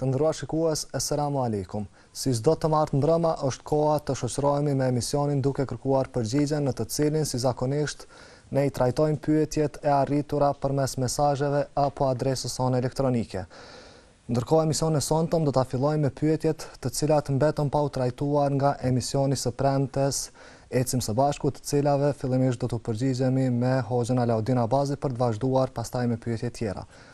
Të nderuar shikues, Esselamu Alejkum! Si çdo të martë mbrëma, është koha të shoqërohemi me emisionin Duke Kërkuar Përgjigjen në të cilin, si zakonisht, ne i trajtojmë pyetjet e arritura përmes mesazheve apo adresës sonë elektronike. Ndërkohë, emisionin e sontëm do ta fillojmë me pyetjet të cilat mbetën pa u trajtuar nga emisioni i së premtes Ecim së bashku, të cilave fillimisht do t'u përgjigjemi me Hoxhën Alaudin Abazi për të vazhduar pastaj me pyetjet tjera.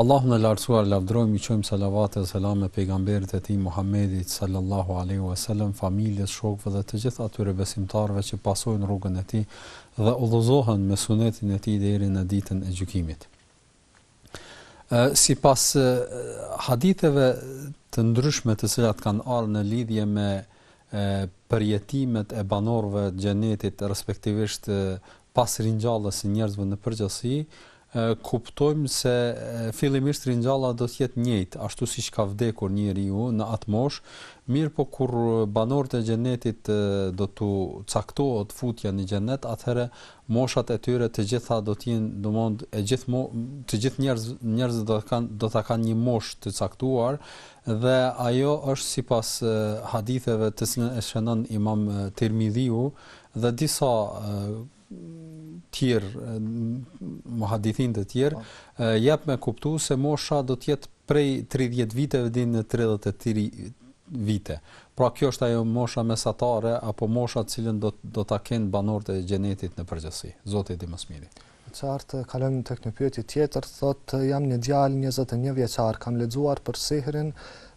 Allahun e Lartësuar lavdërojmë i çojmë salavate dhe selame pejgamberit e tij Muhammedit sallallahu alejhi ue selem familjes shokëve dhe të gjithë atyre besimtarëve që pasojnë rrugën e tij dhe udhëzohen me sunetin e tij deri në ditën e gjykimit sipas haditheve të ndryshme të cilat kanë ardhur në lidhje me përjetimet e banorëve të xhenetit respektivisht pas ringjalljes së njerëzve në përgjithësi Kuptojmë se fillimisht ringjalla do të jetë njëjtë, ashtu siç ka vdekur njeriu në atë moshë, mirëpo kur banorët e Xhenetit do t'u caktohet futja në Xhenet, atëherë moshat e tyre të gjitha do të jenë, domthon e gjithë mo, të gjithë njerëz, njerëzit do të kanë do ta kanë një moshë të caktuar dhe ajo është sipas haditheve të cilën e shënon Imam Tirmidhiu dhe disa tjerë muhadithin të tjerë po. japin me kuptu se mosha do të jetë prej 30 viteve deri në 33 vite. Pra kjo është ajo mosha mesatare apo mosha të cilën do do ta kenë banorët e xhenetit në përgjithësi. Zoti e di më së miri. Qartë, kalojmë tek një pyetje tjetër, thotë jam një djalë 21 vjeçar, kam lexuar për sihrin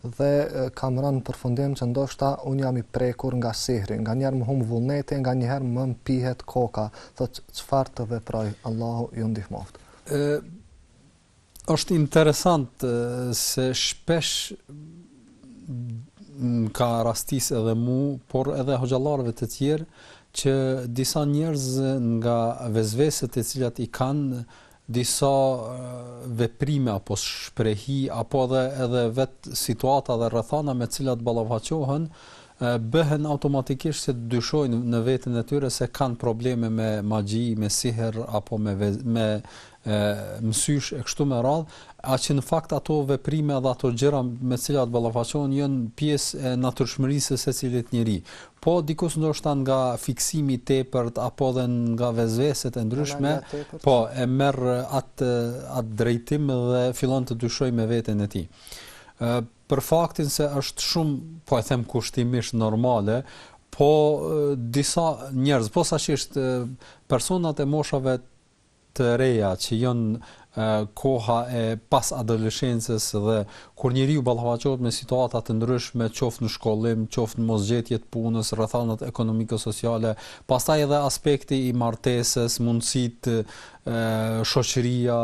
Dhe kam rënë në përfundim që ndoshta unë jam i prekur nga sihri, nganjëherë më humb vullneti e nganjëherë më mpihet koka, thotë çfarë të veproj, Allahu ju ndihmoftë. Ë është interesant se shpesh ka rastis edhe mu, por edhe hoxhallarëve të tjerë që disa njerëz nga vesveset e cilat i kanë disa veprime apo shprehi apo edhe edhe vet situata dhe rrethana me të cilat ballafaqohen bëhen automatikisht se dyshojnë në veten e tyre se kanë probleme me magji, me sihër apo me me mësysh e kështu me radh, a që në fakt ato veprime dhe ato gjëra me të cilat ballafaqohen janë pjesë e natyrshmërisë së secilit njeri. Po dikush ndoshta nga fiksimi i tepërt apo edhe nga vesveset e ndryshme, po e merr atë atë drejtim dhe fillon të dyshojë me veten e tij. Ë për faktin se është shumë, po e them kushtimisht normale, po disa njerëz, posaçërisht personat e moshave të reja që janë koha e pas adoleshencës dhe kur njeriu ballafaqohet me situata të ndryshme, qoftë në shkollim, qoftë në mosgjetje të punës, rrethanat ekonomike sociale, pastaj edhe aspekti i martesës, mundësitë, shoqëria,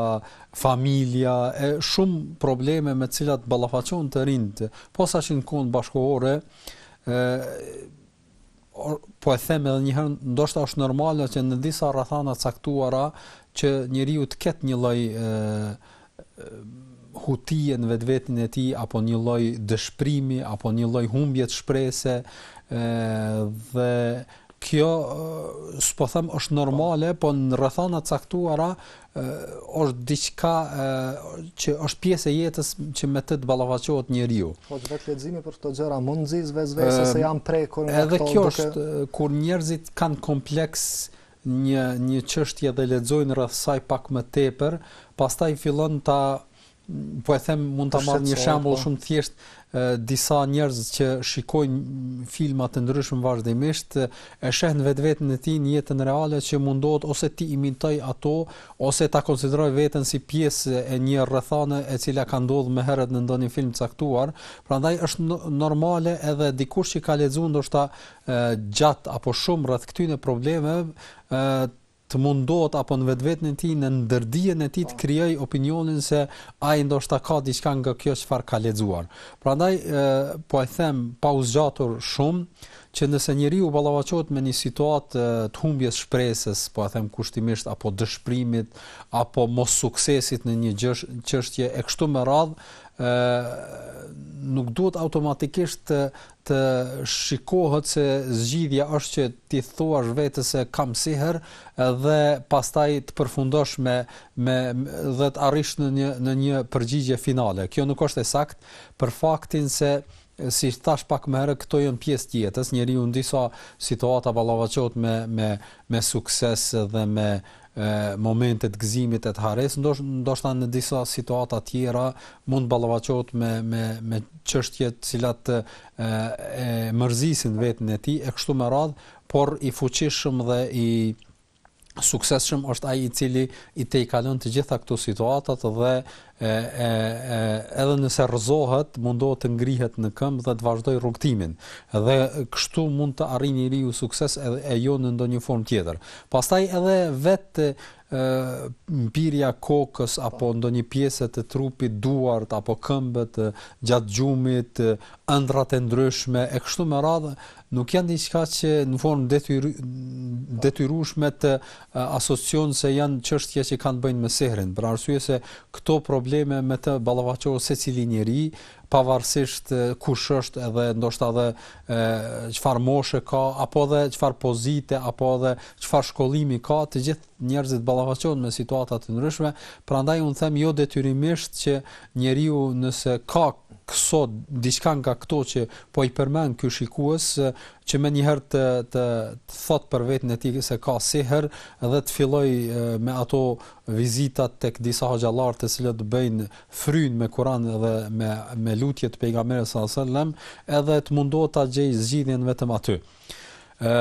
familja e shumë probleme me të cilat ballafaqohen të rinjtë, posaçërisht në kohën bashkëkohore, po e them edhe një herë, ndoshta është normale që në disa rrethana caktuara që njeriu të ketë një lloj hutie në vetveten e tij apo një lloj dëshpërimi apo një lloj humbje shprese dhe kjo s'po them është normale, po në rrethana caktuara është diçka që është pjesë e jetës që me të të ballafaqohet njeriu. Po vetë leximi për këto gjëra mund të nxisë vezvese se janë prekur me këto. Edhe kjo është kur njerëzit kanë kompleks një një çështje dhe lexojnë rreth saj pak më tepër, pastaj fillon ta Po e them mund ta marr një shembull po. shumë të thjeshtë, disa njerëz që shikojnë filma të ndryshëm vazhdimisht e shohin vetveten e tij në jetën reale që mundohet ose t'i imitojë ato ose ta konsiderojë veten si pjesë e një rrethane e cila ka ndodhur më herët në ndonjë film të caktuar, prandaj është normale edhe dikush që ka lexuar ndoshta gjatë apo shumë rreth këtyre problemeve të mundohet apo në vetveten e tij, në ndërdijen e tij të krijojë opinionin se ai ndoshta ka diçka nga kjo çfarë ka lexuar. Prandaj po e them pa u zgjatur shumë që nëse njeriu ballafaqohet me një situatë të humbjes së shpresës, po e them kushtimisht apo dëshpërimit apo mossuksesit në një çështje e kështu me radhë, ë nuk duhet automatikisht të të shikohet se zgjidhja është që t'i thuash vetes se kam sihër dhe pastaj të përfundosh me me dhe të arrish në një në një përgjigje finale. Kjo nuk është e saktë për faktin se si thashë pak më herët këto janë pjesë të jetës, njeriu në disa situata ballafaqohet me me me sukses dhe me momente të gëzimit e të haresë, ndoshta në disa situata tjera mund të ballafaqohet me me me çështje të cilat e, e mërzisin veten e tij e kështu me radhë, por i fuqishëm dhe i suksesshëm është ai i cili i tejkalon të gjitha këto situata dhe e, e, e, edhe nëse rrëzohet, mundohet të ngrihet në këmbë dhe të vazhdojë rrugtimin. Dhe kështu mund të arrijë njeriu sukses edhe e jo në ndonjë formë tjetër. Pastaj edhe vetë mpirja e kokës apo po. ndonjë pjese të trupit, duart apo këmbët, gjatë gjumit, ëndrrat e ndryshme e kështu me radhë nuk janë diçka që në formë detyrueshme të asocion se janë çështje që kanë të bëjnë me sehrin, për arsye se këto probleme me të ballafaqohet secili njeri, pavarësisht kush është edhe ndoshta edhe çfarë moshe ka apo edhe çfarë pozite apo edhe çfarë shkollimi ka, të gjithë njerëzit ballafaqohen me situata të ndryshme, prandaj un them jo detyrimisht që njeriu nëse ka këso diçka nga këto që po i përmend ky shikues që menjëherë të të thotë për veten e tij se ka sihër dhe të filloj me ato vizita tek disa hoxhallar të cilët bëjnë frymë me Kur'an dhe me me lutje të pejgamberit sallallahu alejhi ve selem edhe të mundohet ta gjej zgjidhjen vetëm aty. ë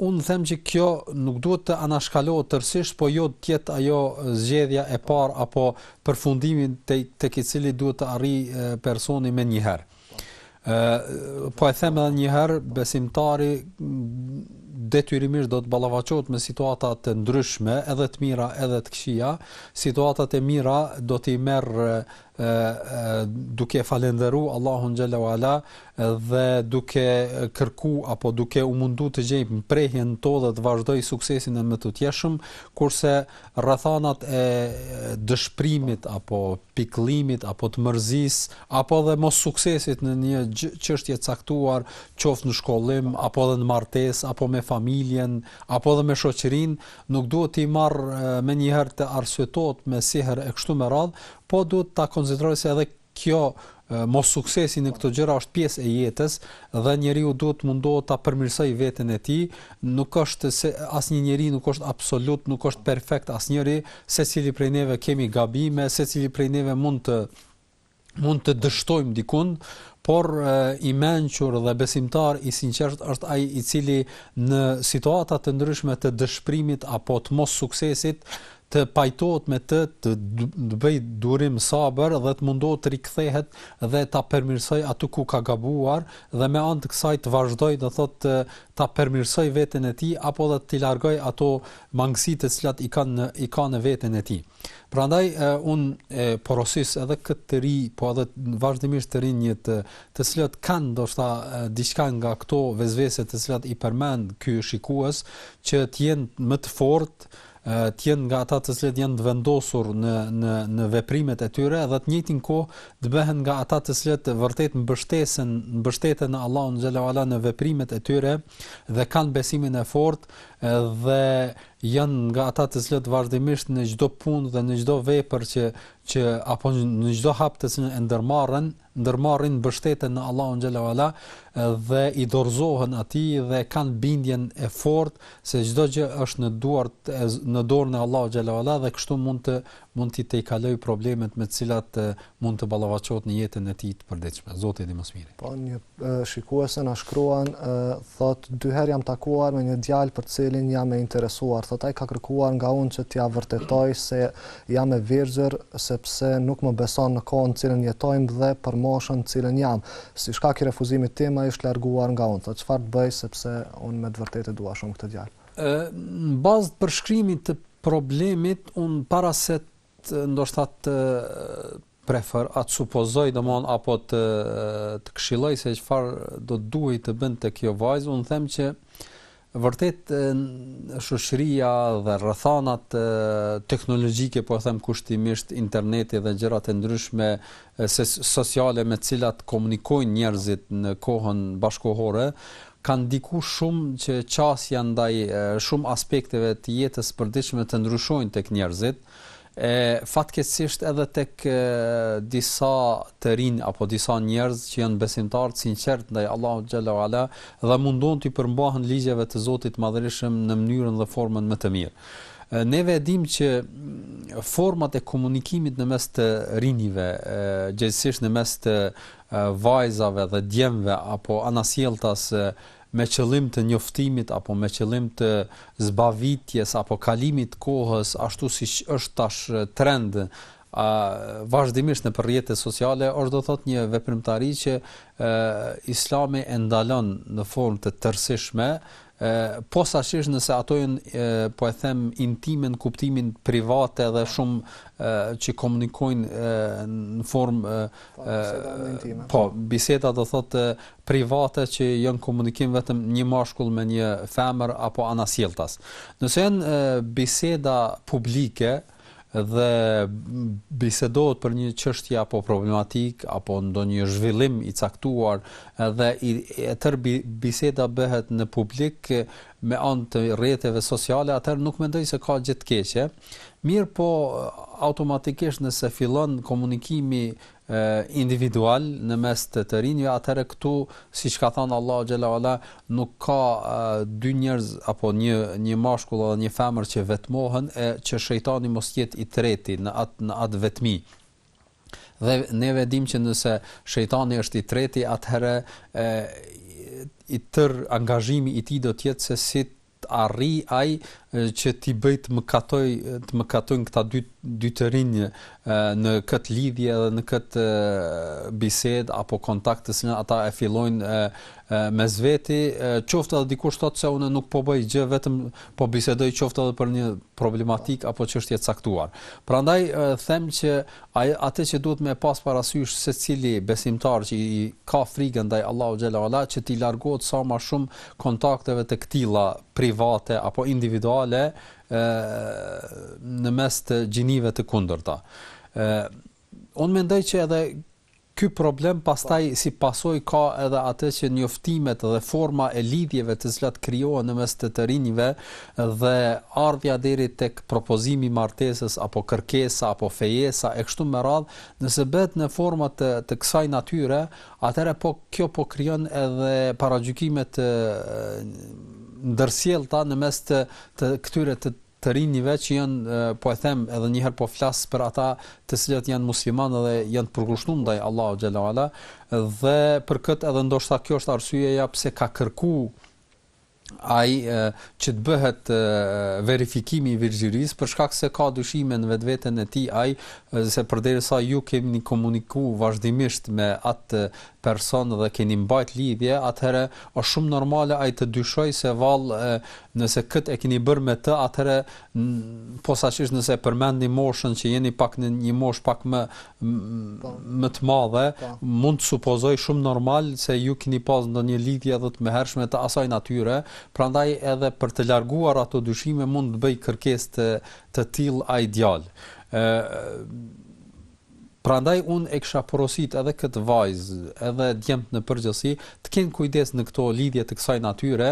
Unë them që kjo nuk duhet të anashkalohet tërësisht, po jo të jetë ajo zgjedhja e parë apo përfundimi tek i cili duhet të arrijë personi menjëherë. Ë po e them edhe një herë, besimtari detyrimisht do të ballafaqohet me situata të ndryshme, edhe të mira, edhe të këqija. Situatat e mira do t'i merr duke falënderu Allahun xhel-le ue ala dhe duke kërku apo duke u mundu të gjejë prehjen n'to dhe të vazhdojë suksesin e mëtutjeshëm, kurse rrethanat e dëshpërimit apo pikëllimit apo të mërzisë apo edhe mossuksesit në një çështje të caktuar qoftë në shkollim apo edhe në martesë apo me familjen apo edhe me shoqërinë Nuk duhet t'i marrë menjëherë të arsyetohet me sihër e kështu me radhë, po duhet ta konsiderojë se edhe kjo mossuksesi në këto gjëra është pjesë e jetës dhe njeriu duhet të mundohet ta përmirësojë veten e tij, nuk është se asnjë njeri nuk është absolut, nuk është perfekt asnjëri, secili prej neve kemi gabime, secili prej neve mund të mund të dështojmë dikun, por i mençur dhe besimtar i sinqertë është ai i cili në situata të ndryshme të dëshpërimit apo të mossuksesit të pajtohet me të, të bëjë durim sabër dhe të mundohet të rikthehet dhe ta përmirësojë atë ku ka gabuar dhe me anë të kësaj të vazhdojë do thotë ta përmirësojë veten e tij apo dhe t'i largojë ato mangësi të të cilat i ka në i ka në veten e tij. Prandaj un e porosis edhe këtë të ri, po edhe vazhdimisht të rinjtë, të cilët kanë ndoshta diçka nga këto vesvese të cilat i përmend ky shikues që të jenë më të fortë, të jenë nga ata të cilët janë të vendosur në në në veprimet e tyre dhe të njëjtin kohë të bëhen nga ata të cilët vërtet mbështesen mbështeten në Allahun xhel-le ue ala në veprimet e tyre dhe kanë besimin e fortë dhe janë nga ata të cilët vazhdimisht në çdo punë dhe në çdo vepër që që apo në çdo hap të cilën e ndërmarrën, ndërmarrin mbështeten në Allahun xhel-le ue ala dhe i dorëzohen atij dhe kanë bindjen e fortë se çdo gjë është në duart në dorën e Allahut xhel-le ue ala dhe kështu mund të mund t'i tejkalojë problemet me të cilat mund të ballafaqohet në jetën e tij të përditshme. Zoti i di më së miri. Po një Shikuese na shkruan, thotë, Dy herë jam takuar me një djalë për të cilin jam e interesuar. Thotë ai ka kërkuar nga unë që t'ia vërtetoj se jam e virgjër sepse nuk më beson në kohën në cilën jetojmë dhe për moshën në cilën jam. Si shkak i refuzimit tim ai është larguar nga unë. Thotë çfarë të bëj sepse unë me të vërtetë e dua shumë këtë djalë. Në bazë të përshkrimit të problemit, unë para se të ndoshta të preferoj, a të supozoj domthon apo të të këshilloj se çfarë do të duhej të bënte kjo vajzë unë them që vërtet shoqëria dhe rrethanat teknologjike po e them kushtimisht interneti dhe gjërat e ndryshme se sociale me të cilat komunikojnë njerëzit në kohën bashkëkohore kanë ndiku shumë që qasja ndaj shumë aspekteve të jetës përditshme të ndryshojnë tek njerëzit E fatkeqësisht edhe tek disa të rinj apo disa njerëz që janë besimtarë të sinqertë ndaj Allahut xhel-le ue ala dhe mundohen t'u përmbahen ligjeve të Zotit madhërishëm në mënyrën dhe formën më të mirë. Neve e dimë që format e komunikimit në mes të rinjve, gjegjësisht në mes të vajzave dhe djemve apo anasjelltas me qëllim të njoftimit apo me qëllim të zbavitjes apo kalimit të kohës, ashtu siç është tash trend a vazhdimisht nëpër rrjete sociale është do thot një veprimtari që e, Islami e ndalon në formë të tërësishme posaçërisht nëse ato janë po e them intime në kuptimin private dhe shumë që komunikojnë në formë po biseda do thotë private që janë në komunikim vetëm një mashkull me një femër apo anasjelltas. Nëse janë biseda publike dhe bisedohet për një çështje apo problematikë apo ndonjë zhvillim i caktuar dhe e tërë biseda bëhet në publik me anë të rrjeteve sociale, atëherë nuk mendoj se ka gjë të keqe. Mirëpo automatikisht nëse fillon komunikimi individual në mes të të rinjve atëherë këtu siç ka thënë Allahu xhel-le ue ala nuk ka dy njerëz apo një një mashkull dhe një femër që vetmohen e që shejtani mos jetë i treti në atë në atë vetmi dhe neve e dimë që nëse shejtani është i treti atëherë i tërë angazhimi i tij do të jetë se si të arrijë ai që t'i bëjë të mëkatojë të mëkatojnë këta dy dy të rinj në këtë lidhje dhe në këtë bisedë apo kontakt të cilën ata e fillojnë mes veti qoftë edhe dikush thotë se unë nuk po bëj gjë vetëm po bisedoj qoftë edhe për një problematikë apo çështje të caktuar prandaj them që atë që duhet me pas parasysh secili besimtar që i ka frikë ndaj Allahut xhele ve ala që t'i largohet sa ma shumë kontakteve të këtilla private apo individuale në mes të gjinive të kundërta. Ë unë mendoj që edhe Ky problem pastaj si pasojë ka edhe atë që njoftimet dhe forma e lidhjeve të cilat krijohen në mes të të rinjve dhe ardhja deri tek propozimi i martesës apo kërkesa apo fejesa e kështu me radhë, nëse bëhet në forma të të kësaj natyre, atëherë po kjo po krijon edhe paragjykime të ndërsjellta në mes të të këtyre të të rinjve që janë po e them edhe një herë po flas për ata të cilët janë muslimanë dhe janë të përkushtuar ndaj Allahu xhalla ala dhe për këtë edhe ndoshta kjo është arsyeja pse ka kërku ai që të bëhet verifikimi i virgjërisë për shkak se ka dyshime në vetveten e tij ai se përderisa ju keni komuniku vazhdimisht me atë person dhe keni mbajt lidhje atëherë është shumë normale ai të dyshojë se vallë Nëse këtë e keni bërë me të, atëherë posaçërisht nëse e përmendni moshën që jeni pak në një moshë pak më po. më të madhe, po. mund të supozojë shumë normal se ju keni pas ndonjë lidhje edhe të mëhershme të asaj natyre, prandaj edhe për të larguar ato dyshime mund të bëjë kërkesë të të tillë ai djalë. ë Prandaj unë e kisha porositë edhe këtë vajzë, edhe djemtë në përgjithësi, të kenë kujdes në këto lidhje të kësaj natyre,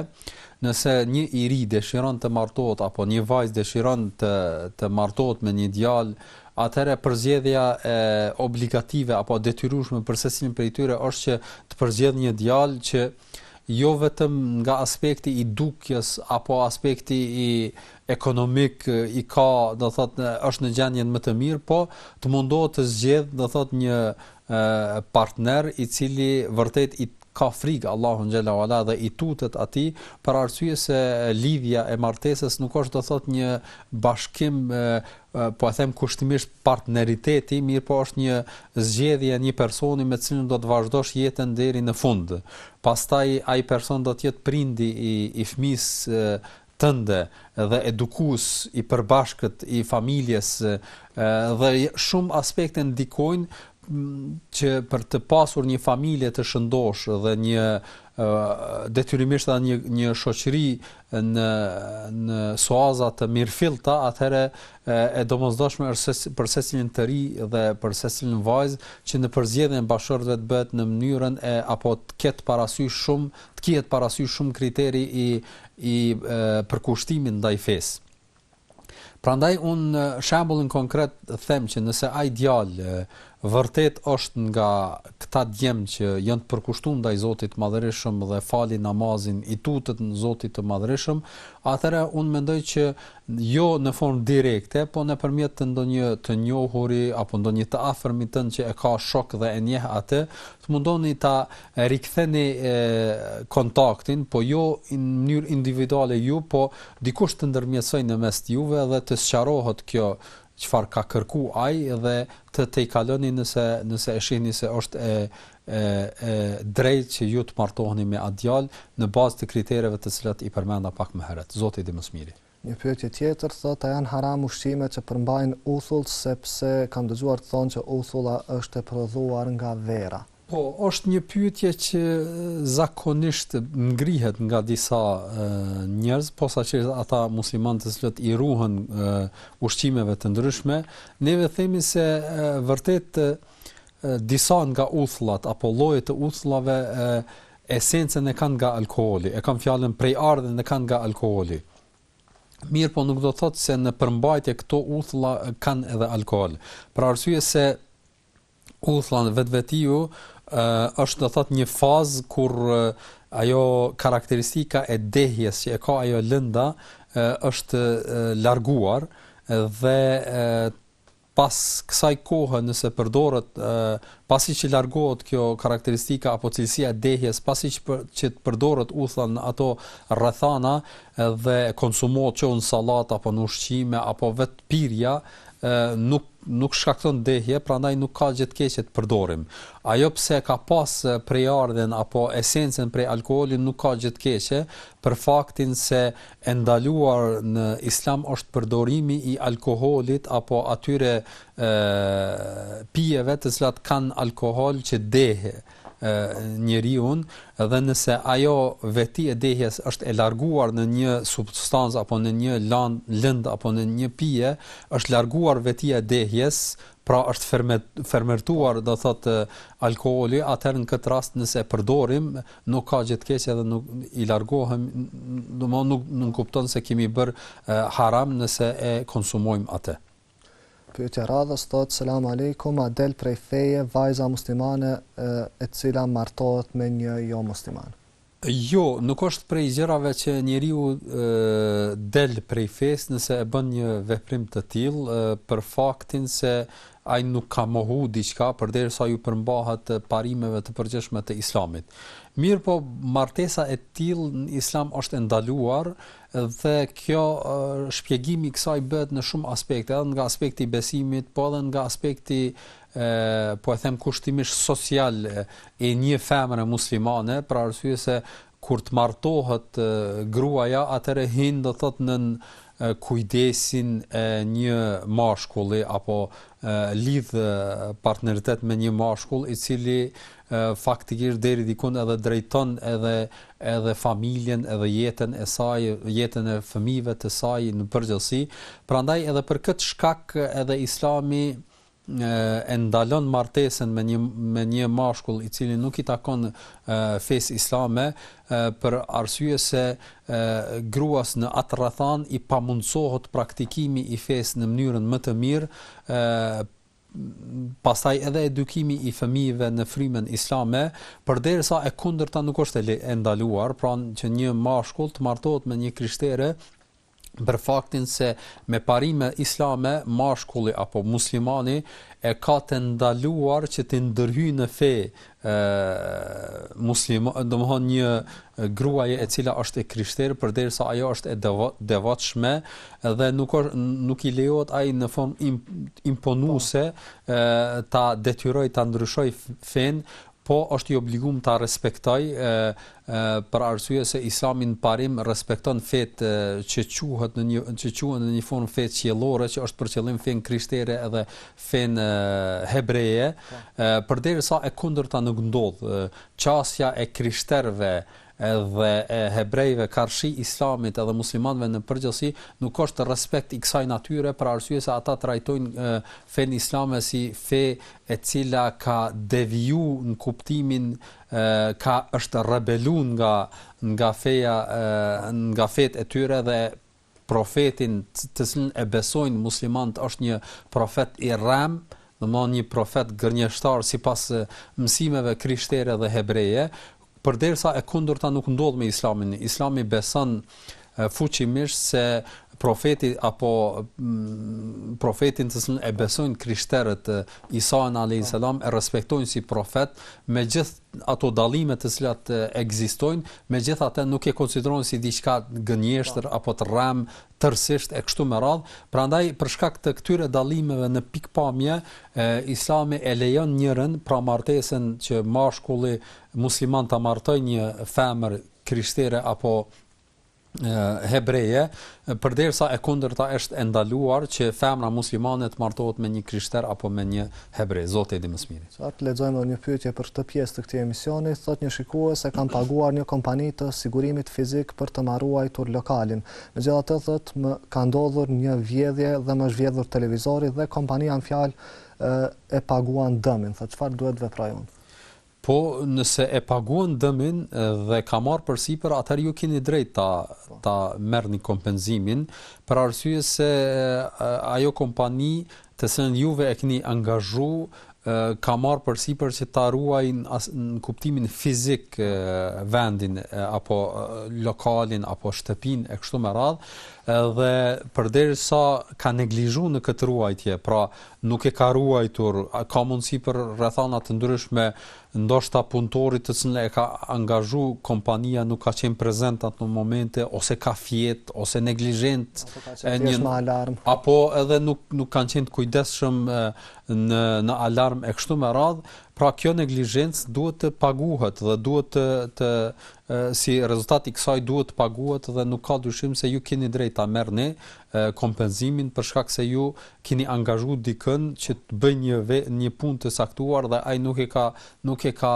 nëse një i ri dëshiron të martohet apo një vajzë dëshiron të të martohet me një djalë, atëherë përzgjedhja e obligative apo detyrueshme për secilin prej tyre është që të përzgjedhë një djalë që jo vetëm nga aspekti i dukjes apo aspekti i ekonomik i ka, do thotë, është në gjendjen më të mirë, po të mundohet të zgjedhë, do thotë, një partner i cili vërtet i ka frikë Allahun xhele ve ala dhe i tutet atij për arsye se lidhja e martesës nuk është do thotë një bashkim po e them kushtimisht partneriteti, mirëpo është një zgjedhje e një personi me të cilin do të vazhdosh jetën deri në fund. Pastaj ai person do të jetë prindi i i fëmijës tënde dhe edukues i përbashkët i familjes dhe shumë aspekte ndikojnë që për të pasur një familje të shëndoshë dhe një detyrimisht edhe një një shoqëri në në suaza të mirëfillta, atëherë e domosdoshme është se për secilin të ri dhe për secilën vajzë që në përzgjedhjen e bashkëshortëve të bëhet në mënyrën e apo të ketë parasysh shumë, të kihet parasysh shumë kriteri i i përkushtimit ndaj fesë. Prandaj unë në shembullin konkret them që nëse ai djalë vërtet është nga këta djem që janë të përkushtu ndaj Zotit të Madhërishëm dhe fali namazin i tutet Zotit të Madhërishëm, atëherë unë mendoj që jo në formë direkte, po nëpërmjet ndonjë të njohuri apo ndonjë të afërmi tënd që e ka shok dhe e njeh atë, të mundoni ta riktheni kontaktin, po jo në mënyrë individuale ju, po dikush të ndërmjetësojë në mes të juve dhe të sqarohet kjo çfarë ka kërku ai dhe të tejkaloni nëse nëse e shihni se është e e e drejtë që ju të martoheni me atë djalë në bazë të kritereve të cilat i përmenda pak më herët. Zoti e di më së miri. Një pyetje tjetër thotë a janë haram ushqime që përmbajnë uthull sepse kam dëgjuar të thonë që uthulla është e prodhuar nga vera. Po, është një pyetje që zakonisht ngrihet nga disa njerëz, posaçërisht ata muslimanë të cilët i ruhen ushqimeve të ndryshme, neve themi se vërtet disa nga uthullat apo lloje të uthullave Esencën e kanë nga alkoholi, e kam fjalën prejardhjen e kanë nga alkoholi. Mirëpo nuk do thotë se në përmbajtje këto uthulla kanë edhe alkohol. Për arsye se uthulla në vetvete është do thotë një fazë kur ajo karakteristika e dehjes që e ka ajo lënda është larguar dhe Pas kësaj kohe nëse përdoret pasi që largohet kjo karakteristika apo cilësia e dehjes, pasi që për, që të përdoret uthulla në ato rrethana dhe konsumohet qoftë në sallatë apo në ushqime apo vetë pirja, nuk nuk shkakton dehje, prandaj nuk ka gjë të keqe ta përdorim. Ajo pse ka pas prejardhjen apo esencën prej alkoholit nuk ka gjë të keqe për faktin se e ndaluar në Islam është përdorimi i alkoholit apo atyre pijeve të cilat kanë alkohol që deh njeriun dhe nëse ajo veti e dehjes është e larguar në një substancë apo në një lëndë, lëndë apo në një pije, është larguar vetia e dehjes, pra është fermentuar, do thotë alkoholi, atëherë në këtë rast nëse e përdorim, nuk ka gjë të keqe dhe nuk i largohem, domthonë nuk nuk kupton se kemi bërë haram nëse e konsumojmë atë. Pyetja e radhës thotë selam aleikum a del prej feje vajza muslimane e cila martohet me një jo musliman. Jo, nuk është prej gjërave që njeriu del prej fesë nëse e bën një veprim të tillë për faktin se Ai nuk ka mohu diçka përderisa iu përmbahet parimeve të përgjithshme të Islamit. Mirëpo martesa e tillë në Islam është e ndaluar dhe kjo shpjegimi i kësaj bëhet në shumë aspekte, edhe nga aspekti i besimit, po edhe nga aspekti po e them kushtimisht social i një femre muslimane, për arsye se Kur të martohet gruaja atëherë hin do thotë nën kujdesin e një mashkulli apo lidh partneritet me një mashkull i cili faktikisht deri diku edhe drejton edhe edhe familjen edhe jetën e saj jetën e fëmijëve të saj në përgjithësi prandaj edhe për këtë shkak edhe islami e ndalon martesën me një me një mashkull i cili nuk i takon fesë islame për arsye se gruas në atë rrethanë i pamundsohet praktikimi i fesë në mënyrën më të mirë pastaj edhe edukimi i fëmijëve në frymën islame, përderisa e kundërta nuk është e ndaluar, pra që një mashkull të martohet me një krishtere, për faktin se me parime islame mashkulli apo muslimani e ka të ndaluar që t'i ndërhyjë në fe ë muslimo, domethënë një gruaje e cila është e krishterë përderisa ajo është e devotshme dhe nuk është nuk i lejohet ai në formë imponuese ta detyrojë ta ndryshojë fenë, Po, është i obligum ta respektojë, ë, për arsye se Islami në parim respekton fetë që quhet në një, që quhen në një formë fetë qiellore, që është për qëllim fenë krishtere edhe fenë hebreje, ë, përderisa e kundërta nuk ndodh, ë, qasja e krishterëve, edhe hebrejve karshi islamit edhe muslimanëve në përgjithësi nuk është respekt i kësaj natyre për arsye se ata trajtojnë fenë islame si fe e cila ka deviju në kuptimin ka është rebelu nga nga feja nga fetë e tyre dhe profetin të cilin e besojnë muslimanët është një profet i rremë, domethënë një profet gënjeshtar sipas mësimeve krishtere dhe hebreje, përderisa e kundërta nuk ndodh me Islamin. Islami beson fuqimisht se profeti apo mm, profetin të cilin e besojnë krishterët Isa alejhi selam e respektojnë si profet me gjithë ato dallime të cilat ekzistojnë, megjithatë nuk e konsiderojnë si diçka të gënjeshtër po. apo të rremë tërësisht e kështu me radhë. Prandaj për shkak të këtyre dallimeve në pikëpamje, Islami e lejon njërin pra martesën që mashkulli musliman ta martojë një femër krishtere apo hebreje, përderisa e kundërta është e ndaluar që femra muslimane të martohet me një krishter apo me një hebre. Zoti e di më së miri. Ta lexojmë edhe një pyetje për këtë pjesë të këtij emisioni, thotë një shikues se kam paguar një kompani të sigurimit fizik për të ma ruajtur lokalin. Megjithatë thotë më ka ndodhur një vjedhje dhe më është vjedhur televizori dhe kompania në fjalë e paguan dëmin. Thotë çfarë duhet të veproj unë? Po nëse e paguan dëmin dhe ka marrë përsipër, atëherë ju keni drejt ta, ta merrni kompenzimin, për arsye se ajo kompani të cilën ju e keni angazhu ka marrë përsipër që ta ruajë në kuptimin fizik vendin apo lokalin apo shtëpinë e kështu me radhë edhe përderisa ka neglizhu në këtë ruajtje, pra nuk e ka ruajtur, ka mundësi për rrethana të ndryshme, ndoshta punëtori të cilin e ka angazhu kompania nuk ka qenë prezent në ato momente, ose ka fjet, ose neglizhent, apo edhe nuk, nuk kanë qenë të kujdesshëm në, në alarm e kështu me radhë, pra kjo neglizhencë duhet të paguhet dhe duhet të, të si rezultat i kësaj duhet të paguhet dhe nuk ka dyshim se ju keni drejt ta merrni kompenzimin për shkak se ju kini angazhu dikën që të bëjë një një punë të caktuar dhe ai nuk e ka nuk e ka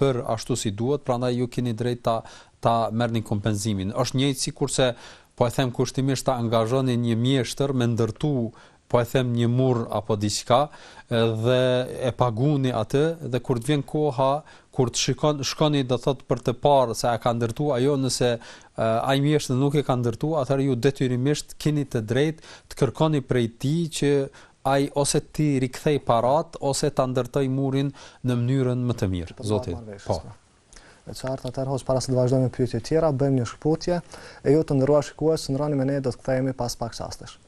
bërë ashtu si duhet prandaj ju kini drejt ta ta merrni kompenzimin është njëjtë sikurse po e them kushtimisht ta angazhoni një mjeshtër me ndërtu po e them një mur apo diçka dhe e paguni atë dhe kur të vjen koha kur të shkoni do thotë për të parë se e ka ndërtu ajo nëse ai mjeshtri nuk e ka ndërtu, atëherë ju detyrimisht keni të drejtë të kërkoni prej tij që ai ose t'i rikthejë paratë ose ta ndërtojë murin në mënyrën më të mirë. Zoti. Po. po. E qartë, atëherë hoxhë para se të vazhdojmë me pyetjet tjera, bëjmë një shkëputje e ju të nderuar shikues, qëndroni me ne do të kthehemi pas pak çastesh.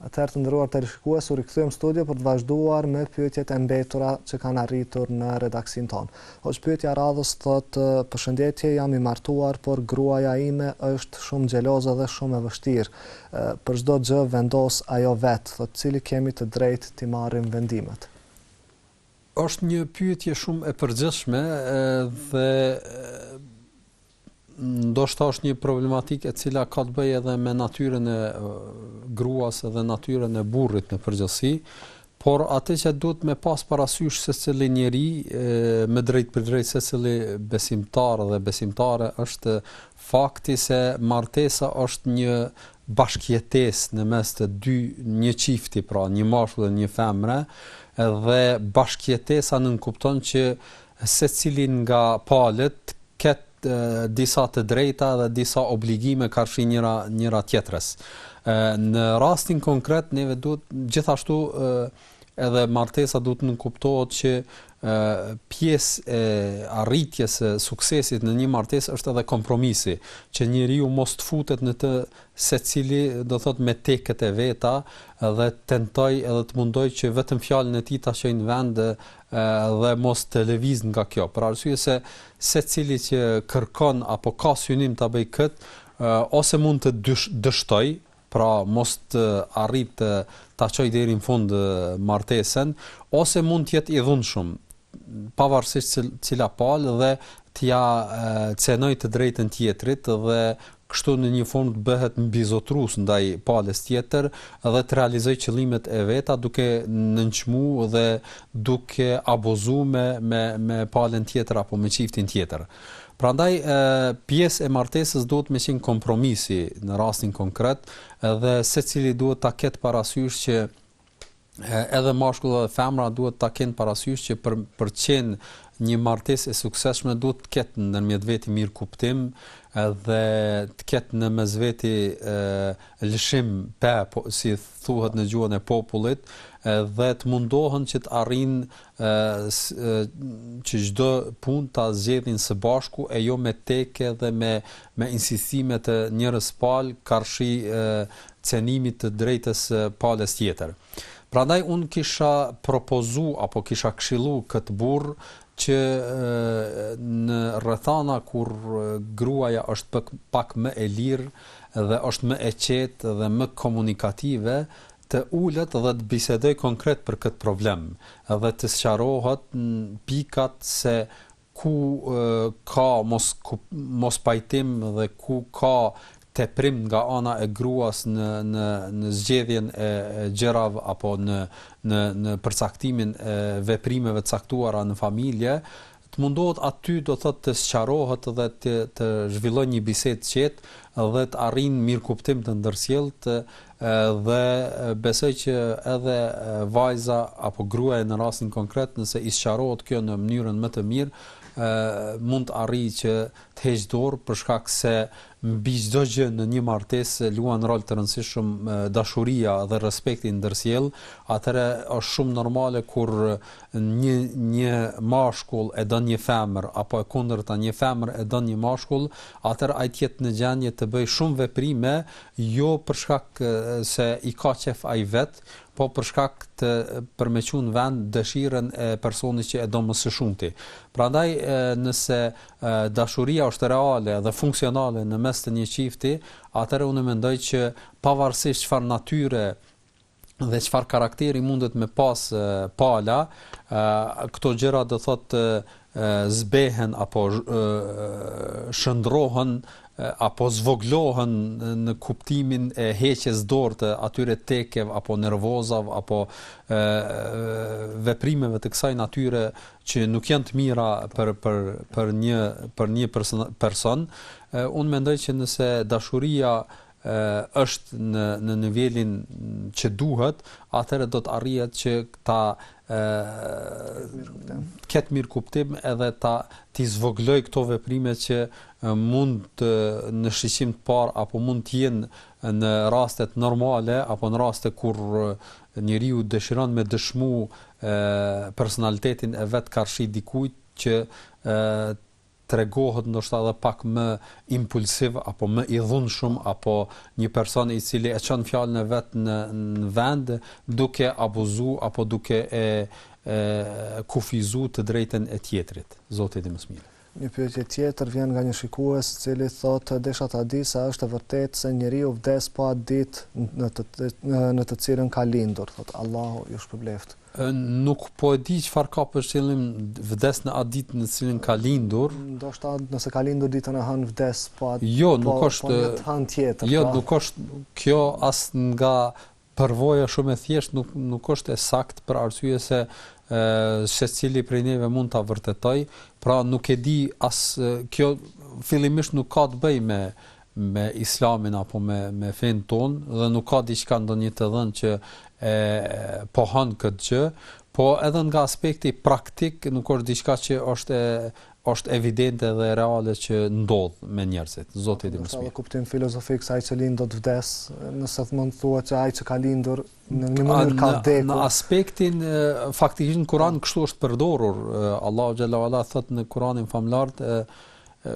Atëherë të nderuar teleshikues, u rikthyem në studio për të vazhduar me pyetjet e mbetura që kanë arritur në redaksinë tonë. Hoxhë, pyetja e radhës thotë përshëndetje, jam i martuar, por gruaja ime është shumë xheloze dhe shumë e vështirë. Për çdo gjë vendos ajo vetë, thotë cili kemi të drejtë t'i marrim vendimet. Është një pyetje shumë e përgjithshme dhe ndoshta është një problematikë e cila ka të bëjë edhe me natyrën e gruas dhe natyrën e burrit në përgjithësi, por atë që duhet me pas parasysh secili njeri më drejtpërdrejt secili besimtar dhe besimtare është Fakti se martesa është një bashkëjetesë në mes të dy një çifti, pra një mashkull dhe një femre, dhe bashkëjetesa nënkupton që secili nga palët të ketë disa të drejta dhe disa obligime karshi njëra njëra tjetrës. Në rastin konkret neve duhet gjithashtu ë edhe martesa duhet të nënkuptohet që pjesë e arritjes së suksesit në një martesë është edhe kompromisi, që njeriu mos të futet në të secili do thot me teket e veta dhe të tentoj edhe të mundoj që vetëm fjalën e tij ta çojë në vend dhe, dhe mos të lëviz nga kjo. Për arsye se secili që kërkon apo ka synim ta bëj kët, ose mund të dysh, dështoj, pra mos të arrijë të ta çojë deri në fund martesën, ose mund të jetë i dhunshëm, pavarësisht se cila palë dhe t'ia cenoj të drejtën tjetrit dhe kështu në një formë të bëhet mbizotrues ndaj palës tjetër dhe të realizojë qëllimet e veta duke nënçmu dhe duke abuzu me me me palën tjetër apo me çiftin tjetër. Prandaj pjesë e martesës duhet me qenë kompromisi në rastin konkret dhe secili duhet ta ketë parasysh që edhe mashkulli dhe femra duhet ta kenë parasysh që për për të qenë një martesë e suksesshme duhet të ketë ndërmjet veti mirëkuptim dhe të ketë në mes veti lëshim pe po, si thuhet në gjuhën e popullit dhe të mundohen që të arrijnë e, e që çdo punë ta zgjedhin së bashku e jo me teke dhe me me insistime të njërës palë karshi e, cenimit të drejtës së palës tjetër. Prandaj un kisha propozu apo kisha këshillu kët burr që në rrethana kur gruaja është pak më e lirë dhe është më e qetë dhe më komunikative, të ulet dhe të bisedojë konkret për këtë problem dhe të sqarohet pikat se ku ka mos mos pajtim dhe ku ka teprim nga ana e gruas në në në zgjedhjen e gjërav apo në në në përcaktimin e veprimeve të caktuara në familje Të mundohet aty do të thotë të sqarohet dhe të të zhvillojnë një bisedë të qetë dhe të arrijnë mirëkuptim të ndërsjellët dhe besoj që edhe vajza apo gruaja në rastin konkret nëse i sqarohet kjo në mënyrën më të mirë mund të arrijë që të heqë dorë për shkak se Mbi çdo gjë në një martesë luan rol të rëndësishëm dashuria dhe respekti i ndërsjellë, atëherë është shumë normale kur një një mashkull e don një femër apo e kundërta një femër e don një mashkull, atëherë ai të jetë në gjendje të bëjë shumë veprime jo për shkak se i ka qejf ai vetë, po për shkak të për me çu n'vend dëshirën e personit që e do më së shumti. Prandaj nëse dashuria është reale dhe funksionale në mes të një çifti, atëherë unë mendoj që pavarësisht çfarë natyre dhe çfarë karakteri mundet me pas pala, këto gjëra do thotë zbehen apo shndërrohen apo zvoglohen në kuptimin e heqjes dorë të atyre tekev apo nervozav apo e, veprimeve të kësaj natyre që nuk janë të mira për për për një për një person, unë mendoj që nëse dashuria është në në nivelin që duhet, atëherë do të arrihet që ta ë ketë mirëkuptim edhe ta t'i zvoglojë këto veprime që mund të në shiqim të parë apo mund të jenë në rastet normale apo në raste kur Njeriu dëshiron me dëshmu personalitetin e vet karshi dikujt që tregohet ndoshta edhe pak më impulsiv apo më i dhunshëm apo një person i cili e çon fjalën e vet në në vend duke abuzu apo duke e kufizu të drejtën e tjetrit. Zoti e di më së miri. Një pyetje tjetër vjen nga një shikues i cili thotë desha ta di se a është e vërtetë se njeriu vdes po atë ditë në të cilën ka lindur, thotë Allahu ju shpërbleftë. Nuk po e di çfarë ka për qëllim vdes në atë ditë në të cilën ka lindur. Ndoshta nëse ka lindur ditën e hënë vdes po atë. Jo, nuk është, po një të hënë tjetër. Jo, pra. nuk është kjo as nga Përvoja shumë e thjeshtë nuk nuk është e saktë për arsye se secili prej neve mund ta vërtetojë, pra nuk e di as kjo fillimisht nuk ka të bëjë me me islamin apo me me fenë tonë dhe nuk ka diçka ndonjë të dhënë që e pohon këtë gjë, po edhe nga aspekti praktik nuk është diçka që është e Është evidente dhe reale që ndodh me njerëzit. Zoti e di më së miri. Ka edhe kuptim filozofik se ai që lind do të vdesë, nëse mund të thuhet që ai që ka lindur në një mënyrë ka vdekur. Në aspektin faktikisht në Kur'an kështu është përdorur. Allahu xhelle ue ala thotë në Kur'anin famëlartë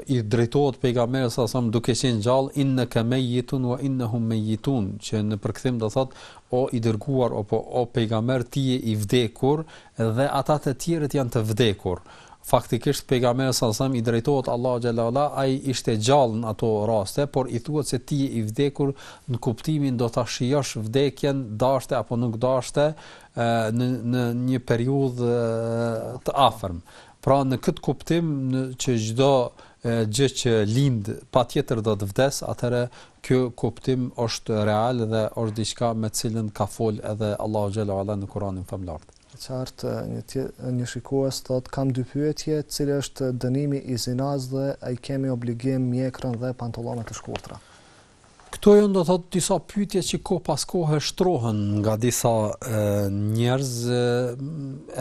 i drejtohet pejgamberit sa sa duke qenë gjallë inneke mejjitun ue innehum mejjitun që në përkthim do thotë o i dërguar apo o pejgamber ti je i vdekur dhe ata të tjerët janë të vdekur Faktikisht Pejgamberit salallahu alejhi ue selem i drejtohet Allahu xhelle ue ala, ai ishte gjallë në ato raste, por i thuhet se ti je i vdekur në kuptimin do ta shijosh vdekjen deshte apo nuk deshte në në një periudhë të afërm. Pra në këtë kuptim në, që çdo gjë që lind patjetër do të vdesë, atëherë ky kuptim është real dhe është diçka me të cilën ka fol edhe Allahu xhelle ue ala në Kur'anin famëlartë. E qartë, një tjetër një shikues thotë kam dy pyetje, cili është dënimi i zinasë dhe a i kemi obligim mjekrën dhe pantallonat e shkurtra? Këto janë do thotë disa pyetje që kohë pas kohe shtrohen nga disa njerëz,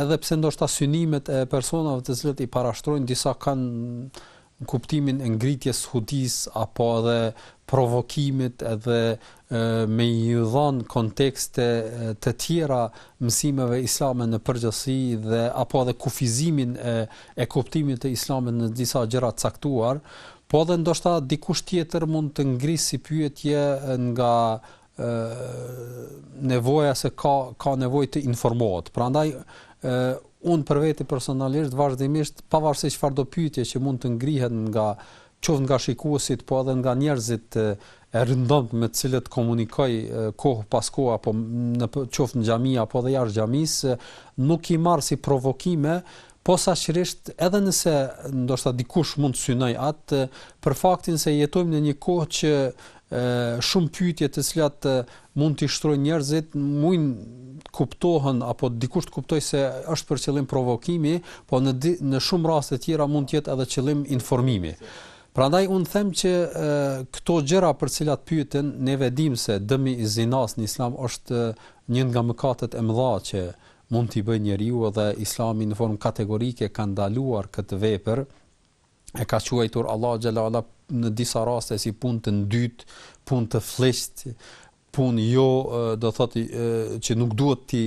edhe pse ndoshta synimet e personave të cilët i parashtrojnë disa kanë në kuptimin e ngritjes së hutisë apo edhe provokimit edhe me iu dhënë kontekste të tjera mësimeve islame në përgjithësi dhe apo edhe kufizimin e e kuptimit të islamit në disa gjëra të caktuar, po edhe ndoshta dikush tjetër mund të ngrejë si pyetje nga nevoja se ka ka nevojë të informohet. Prandaj ë unë për vete personalisht vazhdimisht pavarësisht çfarëdo pyetje që mund të ngrihet nga qoftë nga shikuesit po edhe nga njerëzit e rëndomtë me të cilët komunikoj kohë pas kohe apo në qoftë në xhami apo edhe jashtë xhamisë nuk i marr si provokime Posaçërisht, edhe nëse ndoshta dikush mund të synojë atë për faktin se jetojmë në një kohë që shumë pyetje të cilat mund t'i shtrojnë njerëzit, mund të kuptohen apo dikush të kuptojë se është për qëllim provokimi, po në di, në shumë raste të tjera mund të jetë edhe qëllim informimi. Prandaj unë them që e, këto gjëra për të cilat pyeten ne e dimë se dëmi i zinasë në islam është një nga mëkatet e mëdha që mund t'i bëjë njeriu dhe Islami në formë kategorike ka ndaluar këtë vepër, e ka quajtur Allahu xhelle ue ala në disa raste si punë të ndytë, punë të fëlliqtë, punë jo do thotë që nuk duhet ti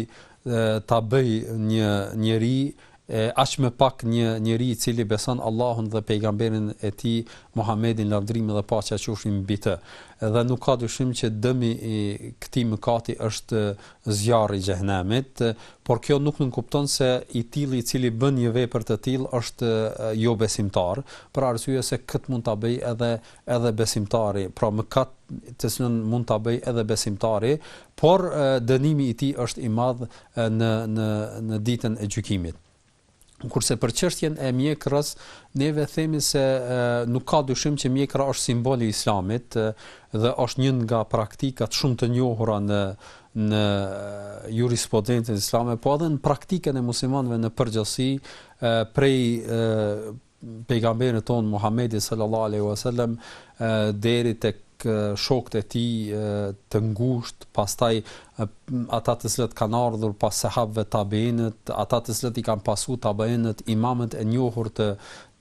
ta bëjë një njeri e aq më pak një njeri i cili beson Allahun dhe pejgamberin e tij Muhammedin lavdrimi dhe paqja qofshin mbi të. Dhe nuk ka dyshim që dëmi i këtij mëkati është zjarri i xhehenemit, por kjo nuk nënkupton se i tilli i cili bën një vepër të tillë është jobesimtar, për arsye se këtë mund ta bëjë edhe edhe besimtari, pra mëkat të cilën mund ta bëjë edhe besimtari, por dënimi i tij është i madh në në në ditën e gjykimit. Kurse për çështjen e mjekrës, neve themi se e, nuk ka dyshim që mjekra është simboli i Islamit e, dhe është një nga praktikat shumë të njohura në në jurisprudencën islame, po edhe në praktikën e muslimanëve në përgjithësi prej e, pejgamberit tonë Muhammedi sallallahu alaihi wasallam deri tek shokët e tij të ngushtë, pastaj ata të cilët kanë ardhur pas sahabëve tabeinët, ata të cilët i kanë pasuar tabeinët, imamët e njohur të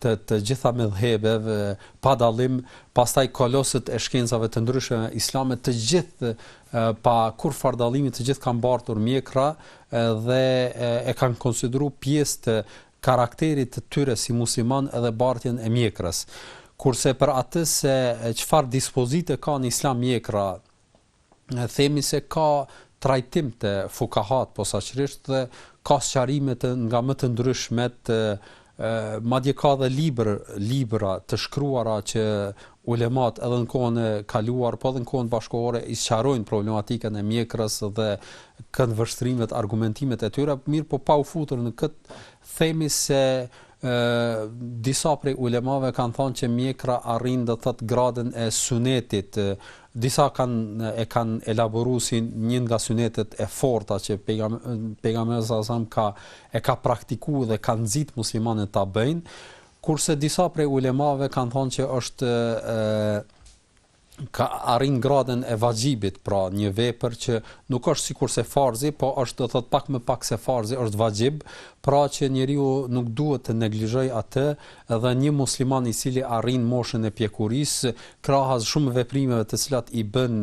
të të gjitha medhhebeve pa dallim, pastaj kolosët e shkencave të ndryshme islame, të gjithë pa kurrfarë dallimi të gjithë kanë bartur mjekra dhe e kanë konsideruar pjesë të karakterit të tyre si muslimanë dhe bartjen e mjekrës. Kurse për atë se çfarë dispozite ka në Islam mjekra, themi se ka trajtim te fukahat posaçërisht dhe ka sqarime nga më të ndryshmet madje ka dhe libër libra të shkruara që Ulemat edhe në kohën e kaluar, po edhe në kohën bashkëkohore, i sqarojnë problematikën e mjekrës dhe këndvështrimet, argumentimet e tyre, mirëpo pa u futur në këtë, themi se disa prej ulemave kanë thënë që mjekra arrin do thot gradën e sunetit disa kanë e kanë elaboruar si një nga sunetet e forta që pejgamberi salallahu alejhi selam e ka praktikuar dhe ka nxit muslimanët ta bëjnë Kurse disa prej ulemave kanë thënë që është ka arrin gradën e vaxhibit, pra një vepër që nuk është sikurse farzi, po është do thot pak më pak se farzi, është vaxhib, pra që njeriu nuk duhet të neglizhojë atë, edhe një musliman i cili arrin moshën e pjekurisë, krahas shumë veprimeve të cilat i bën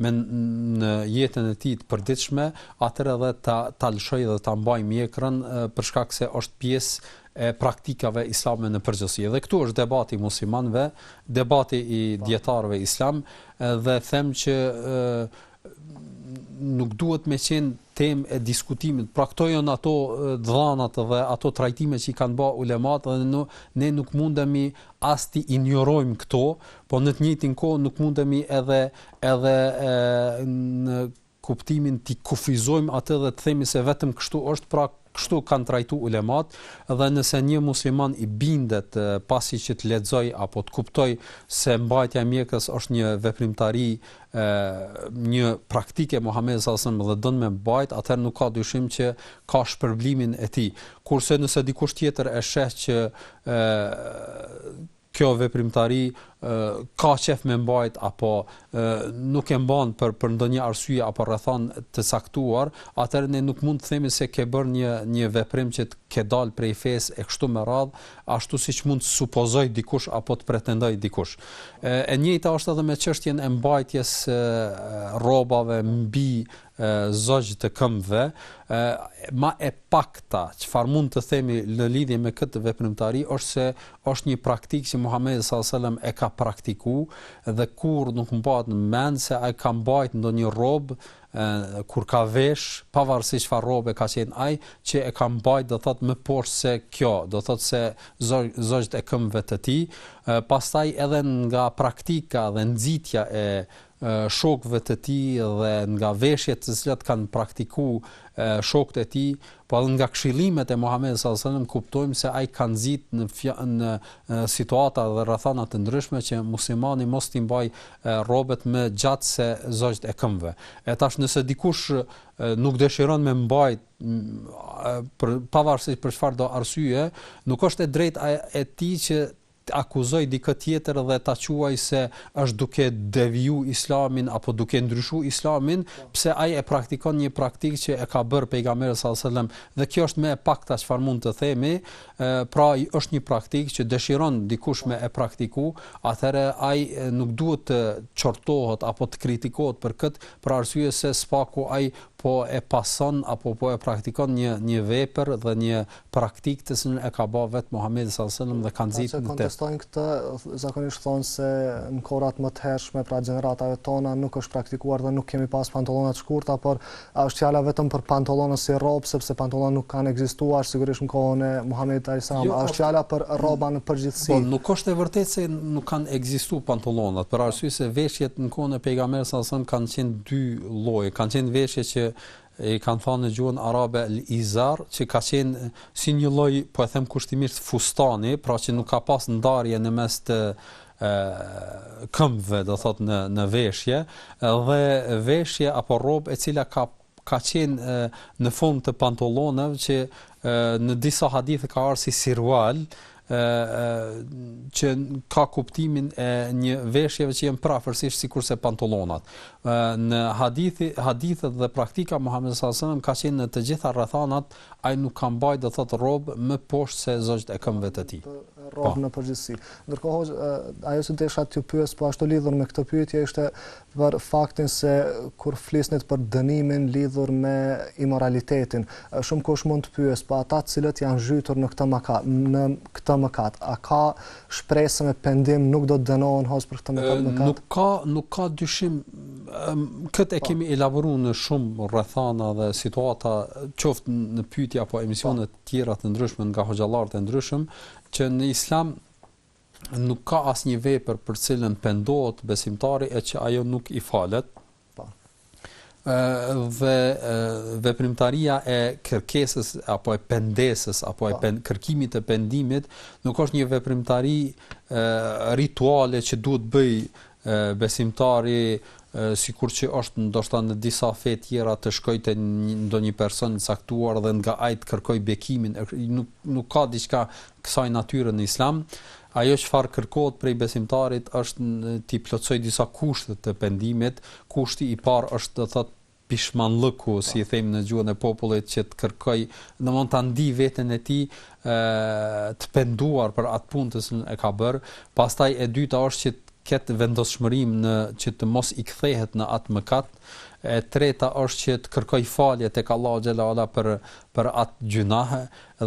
me në jetën e tij të përditshme, atëherë edhe ta ta lëshojë dhe ta mbajë mjekrën për shkak se është pjesë e praktikave islame në përgjithësi. Dhe këtu është debati i muslimanëve, debati i dijetarëve islam dhe them që e, nuk duhet me qenë temë e diskutimit. Pra këto janë ato dhanat dhe ato trajtime që i kanë ba ulemat dhe në, ne nuk mundemi as t'i injorojmë këto, po në të njëjtën kohë nuk mundemi edhe edhe e, në kuptimin t'i kufizojmë atë dhe të themi se vetëm kështu është pra kështu kanë trajtu ulemat dhe nëse një musliman i bindet pasi që të lexoj apo të kuptoj se mbajtja e mjekrës është një veprimtari një praktikë e Muhamedi sallallahu alajhi wasallam dhe don me mbajt, atëherë nuk ka dyshim që ka shpërblimin e tij. Kurse nëse dikush tjetër e sheh që ë kjo veprimtari ka qef me mbajt apo nuk e mban për për ndonjë arsye apo rrethanë të caktuar, atëherë ne nuk mund të themi se ke bërë një një veprim që të ke dal prej fesë e kështu me radhë, ashtu siç mund të supozoj dikush apo të pretendoj dikush. E, e njëjta është edhe me çështjen e mbajtjes rrobave mbi zogj të këmbëve, ma e pakta çfarë mund të themi në lidhje me këtë veprimtari është se është një praktikë që Muhamedi sallallahu alajhi wasallam e ka praktiku dhe kurrë nuk mbahet mend se ai ka mbajt ndonjë rrobë kur ka vesh, pavarësisht çfarë rrobe ka qenë ai, që e ka mbajt do thot më poshtë se kjo, do thot se zogjt e këmbëve të tij, pastaj edhe nga praktika dhe nxitja e shokëve të tij dhe nga veshjet të cilat kanë praktiku shokët e tij, po edhe nga këshillimet e Muhamedit sallallahu alajhi wasallam kuptojmë se ai ka nxit në në situata dhe rrethana të ndryshme që muslimani mos t'i mbaj rrobet më gjatë se zogjtë e këmbëve. E tash nëse dikush nuk dëshiron me mbajt pavarësisht për çfarëdo arsye, nuk është e drejtë e tij që të akuzoj dikë tjetër dhe ta quaj se është duke deviju islamin apo duke ndryshu islamin pse ai e praktikon një praktikë që e ka bërë pejgamberi sallallahu alajhi wasallam dhe kjo është më e pakta çfarë mund të themi pra është një praktikë që dëshiron dikush me e praktiku atëherë ai nuk duhet të qortohet apo të kritikohet për kët për arsye se s'paku ai po e pason apo po e praktikon një një vepër dhe një praktikë të cilën e ka ba vetë Muhamedi sallallahu alejhi ve sellem dhe ka nxitë në të. Ata që kontestojnë këtë zakonisht thonë se në kohërat më të hershme pra gjeneratave tona nuk është praktiku dhe nuk kemi pas pantollona të shkurta, por a është fjala vetëm për pantollona si rrobë sepse pantollonat nuk kanë ekzistu sigurisht në kohën e Muhamedit alejhi selam, jo, a është fjala për rroba në përgjithësi? Po nuk është e vërtetë se nuk kanë ekzistu pantollonat, për arsye se veshjet në kohën e pejgamberit sallallahu alejhi ve sellem kanë qenë dy lloje, kanë qenë veshje që i kanë thanë në gjuhën arabe el izar që ka qenë si një lloj po e them kushtimisht fustani pra që nuk ka pas ndarje në mes të këmbëve do thot në në veshje dhe veshje apo rrobë e cila ka ka qenë në formë të pantollonave që në disa hadithe ka ardh si sirwal që ka kuptimin e një veshje që janë përafërsisht sikurse pantollonat. Në hadithi, hadithet dhe praktika e Muhamedit sallallahu alajhi wasallam ka qenë në të gjitha rrethanat, ai nuk ka mbajt do thotë rroba më poshtë se zogjtë e këmbëve të tij. Rroba po, në përgjithësi. Ndërkohë ajo që desha të pyes po ashtu lidhur me këtë pyetje ishte për faktin se kur flisnit për dënimin lidhur me imoralitetin, shumëkush mund të pyesë, po ata të cilët janë zhytur në këtë mëkat, në këtë mëkat, a ka shpresë me pendim, nuk do të dënohen, hoxhë, për këtë mëkat? Ë nuk ka, nuk ka dyshim, këtë e po. kemi elaboru në shumë rrethana dhe situata, qoftë në pyetje apo emisione të tjera të ndryshme nga hoxhallarët e ndryshëm, që në Islam nuk ka asnjë vepër për të cilën pendohet besimtari e që ajo nuk i falet. Po. ë dhe veprimtaria e kërkesës apo e pendesës apo e po. pen, kërkimit të pendimit nuk është një veprimtari rituale që duhet të bëjë besimtari sikur që është ndoshta në disa fe tjera të shkojë te ndonjë person i caktuar dhe nga ai të kërkojë bekimin, nuk nuk ka diçka kësaj natyre në Islam. Ajo çfarë kërkohet prej besimtarit është t'i plotësojë disa kushte të pendimit. Kushti i parë është do të thotë pishmanllëku si i themi në gjuhën e popullit që të kërkojë domthon ta ndijë veten e tij të penduar për atë punë të cilën e ka bërë, pastaj e dyta është që të ketë vendosmërinë që të mos i kthehet në atë mëkat, e treta është që të kërkojë falje tek Allahu xhelle ue ala për për atë gjynah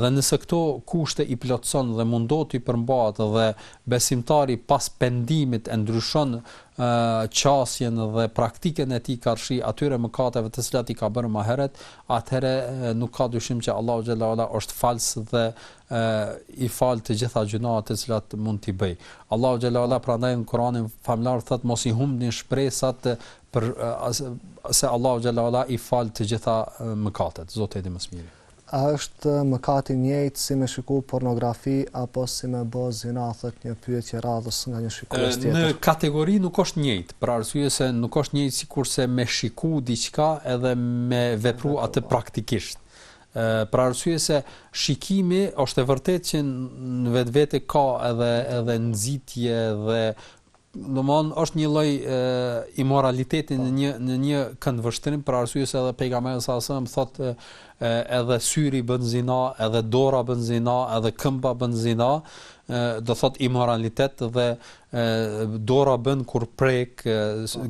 dhe nëse këto kushte i plotëson dhe mund t'u përmbahet dhe besimtari pas pendimit e ndryshon qasjen dhe praktikën e tij karshi atyre mëkateve të cilat i ka bërë më herët, atëherë nuk ka dyshim që Allahu xhelle ue ala është falës dhe e, i fal të gjitha gjynahet të cilat mund t'i bëjë. Allahu xhelle ue ala prandaj në Kur'anin famëlartë thotë mos i humbni shpresat për arsye se Allahu xhelle ue ala i fal të gjitha mëkatet. Zoti e di më së miri. A është mëkat i njëjtë si me shiku pornografi apo si me bo zina thotë një pyetje e radhës nga një shikues tjetër. Në kategori nuk është njëjtë, për arsye se nuk është njëjtë sikurse me shiku diçka edhe me vepru atë praktikisht. Për arsye se shikimi është e vërtetë që në vetvete ka edhe edhe nxitje dhe Domethënë është një lloj imoraliteti në një në një këndvështrim për arsye se edhe pejgamberi salallahu alejhi ve selem thotë edhe syri bën zina, edhe dora bën zina, edhe këmba bën zina, do thot imoralitet dhe dora bën kur prek,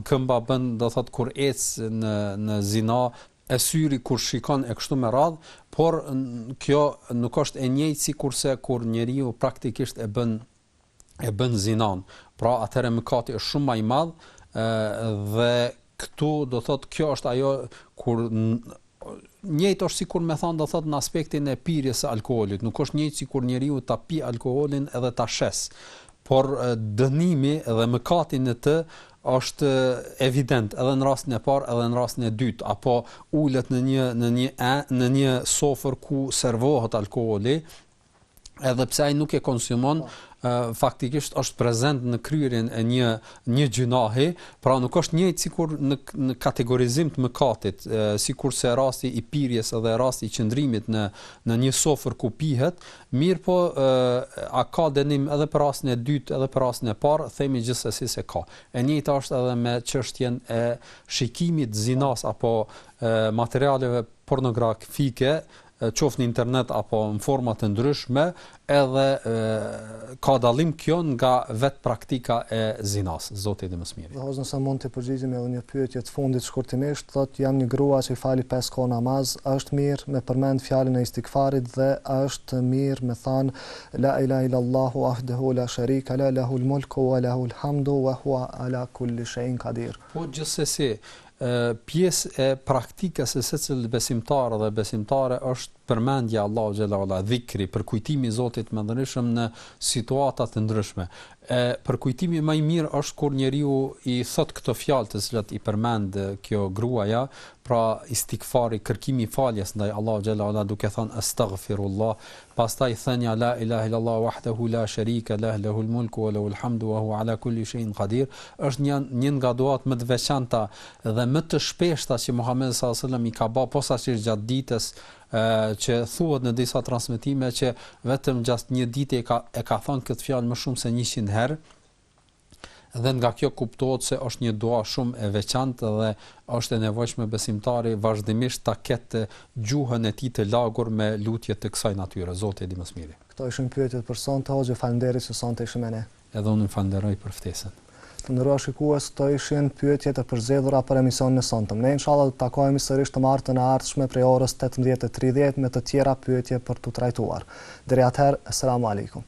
këmba bën do thot kur ec në në zina, e syri kur shikon e kështu me radhë, por kjo nuk është e njëjtë sikurse kur njeriu praktikisht e bën e bën zinan, pra atëherë mëkati është shumë ma i madh, ë dhe këtu do thotë kjo është ajo kur njëjtë është sikur me thanë do thotë në aspektin e pirjes së alkoolit, nuk është njëjtë sikur njeriu ta pijë alkoolin edhe ta shesë. Por dënimi dhe mëkati në të është evident edhe në rastin e parë edhe në rastin e dytë apo ulet në një në një në një sofër ku servohet alkooli edhe pse ai nuk e konsumon faktikisht është prezent në kryerjen e një një gjynahi, pra nuk është njëjtë sikur në në kategorizim të mëkatit, sikurse rasti i pirjes edhe rasti i qëndrimit në në një sofër ku pihet, mirëpo e, a ka dënim edhe për rastin e dytë, edhe për rastin e parë, themi gjithsesi se ka. E njëjta është edhe me çështjen e shikimit zinas apo e, materialeve pornografike qoftë në internet apo në forma të ndryshme, edhe e, ka dallim kjo nga vetë praktika e zinas, Zoti e di më së miri. Hoxhë, nëse mund t'i përgjigjemi edhe një pyetje të fundit shkurtimisht, thotë jam një grua që i fali 5 kohë namaz, a është mirë me përmend fjalën e istigfarit dhe a është mirë me than la ilaha illallahu wahdehu la sharika lah lahul mulku wa lahul hamdu wa huwa ala kulli shay'in qadir. Po gjithsesi, pjesë e praktikës së secilit besimtar dhe besimtare është përmendja e Allahut xhelle ue ala, dhikri, përkujtimi i Zotit të Madhërishëm në situata të ndryshme. E përkujtimi ma i mirë është kur njeriu i thotë këto fjalë të cilat i përmend kjo gruaja, pra istigfari, kërkimi i faljes ndaj Allahut xhelle ue ala duke thënë astaghfirullah, Pastaj thënia La ilahe illallah wahdehu la sharike leh lehul mulku wa lehul hamdu wa huwa ala kulli shay'in qadir është një një nga duat më të veçanta dhe më të shpeshta që Muhamedi sallallahu alaihi wasallam i ka ba posaçërisht gjatë ditës që thuhet në disa transmetime që vetëm gjatë një dite e ka e ka thanë këtë fjalë më shumë se 100 herë dhe nga kjo kuptohet se është një dua shumë e veçantë dhe është e nevojshme besimtari vazhdimisht ta ketë gjuhën e tij të lagur me lutje të kësaj natyre. Zoti e di më së miri. Këto ishin pyetjet për sonte, hoxhë falënderit që sonte ishit me ne. Edhe unë ju falënderoj për ftesën. Të nderuar shikues, këto ishin pyetjet e përzgjedhura për emisionin e sontëm. Ne inshallah do të takohemi sërish të martën e ardhshme prej orës tetëmbëdhjetë e tridhjetë me të tjera pyetje për t'u trajtuar. Deri atëherë, Selamu Alejkum.